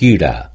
Kira